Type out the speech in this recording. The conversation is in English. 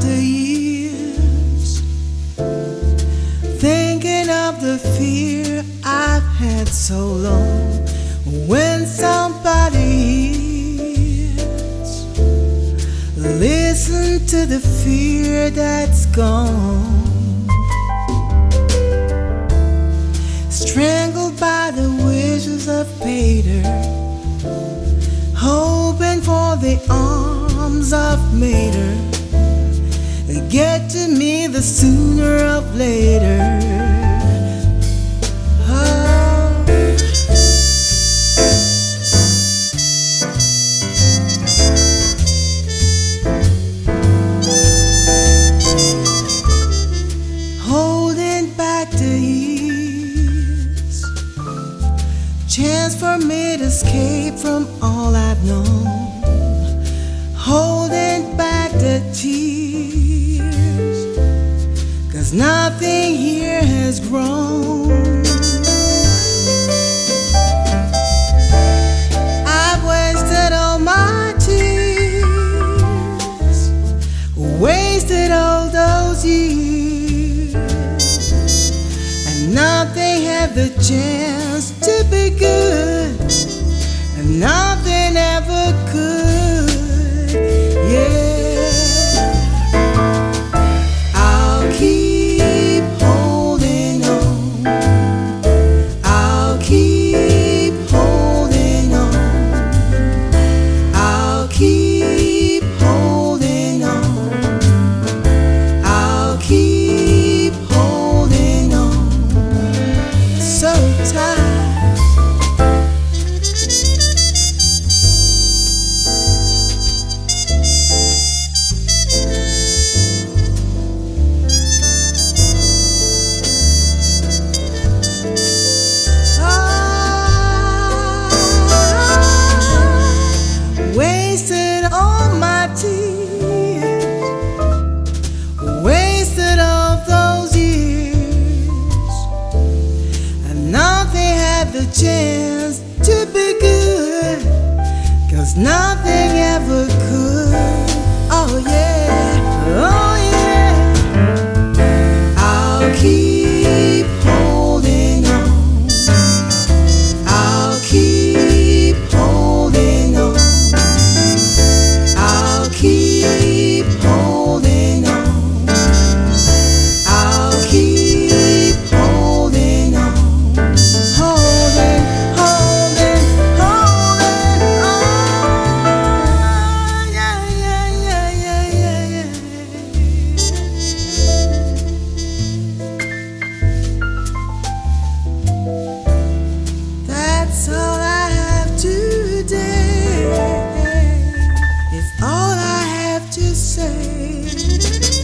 the years, thinking of the fear I've had so long. When somebody hears, listen to the fear that's gone. Strangled by the wishes of Peter, hoping for the arms of Mater. Sooner of later. Oh. holding back the. Chance for me to escape from all I've known. Holding back the tears. Cause nothing here has grown. I've wasted all my tears. Wasted all those years. And nothing had the chance to be good. And nothing so the chance to be good, cause nothing ever could. Oh, yeah, oh, yeah. I'll keep holding on. I'll keep holding on. I'll keep holding to say.